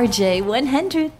RJ100.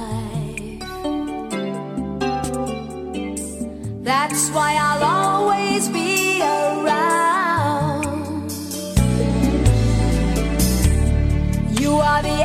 That's why I'll always be around. You are the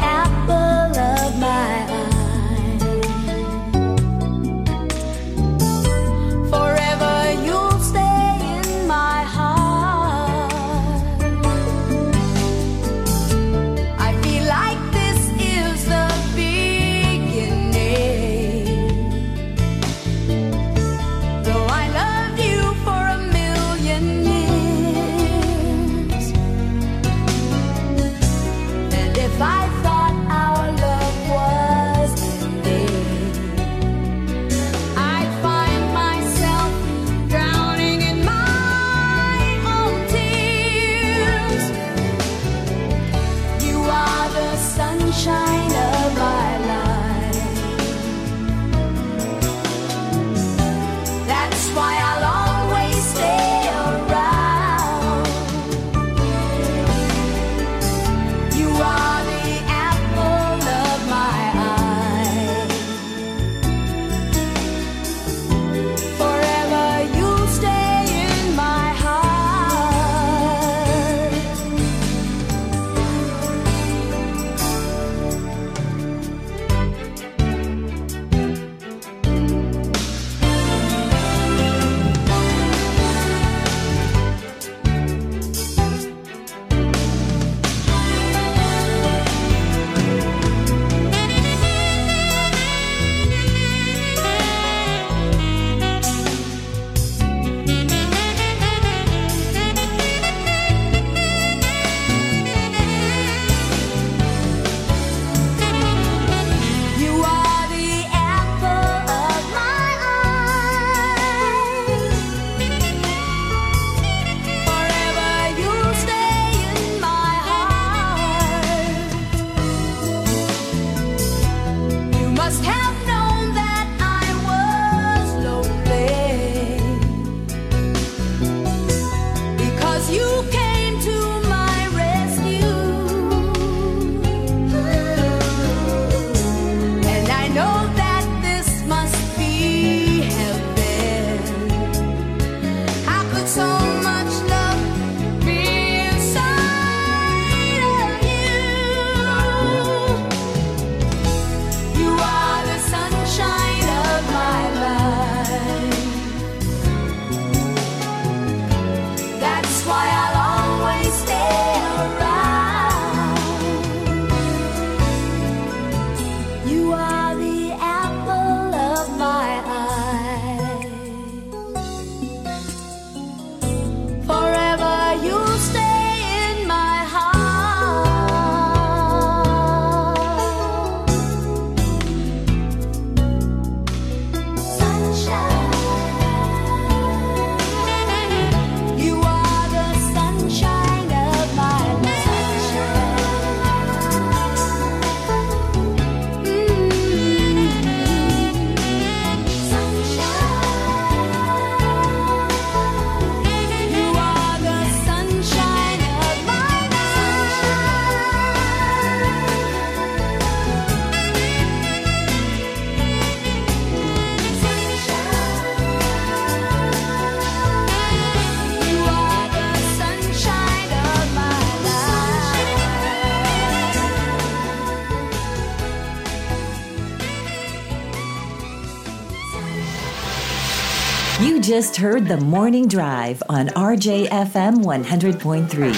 You just heard the morning drive on RJFM 100.3.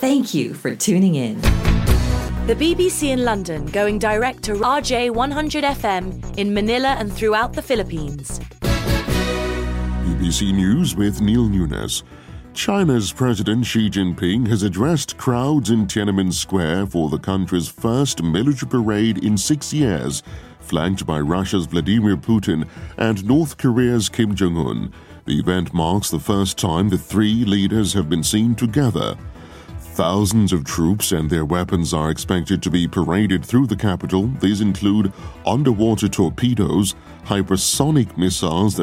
Thank you for tuning in. The BBC in London going direct to RJ 100 FM in Manila and throughout the Philippines. BBC News with Neil Nunes. China's President Xi Jinping has addressed crowds in Tiananmen Square for the country's first military parade in six years, flanked by Russia's Vladimir Putin and North Korea's Kim Jong un. The event marks the first time the three leaders have been seen together. Thousands of troops and their weapons are expected to be paraded through the capital. These include underwater torpedoes, hypersonic missiles that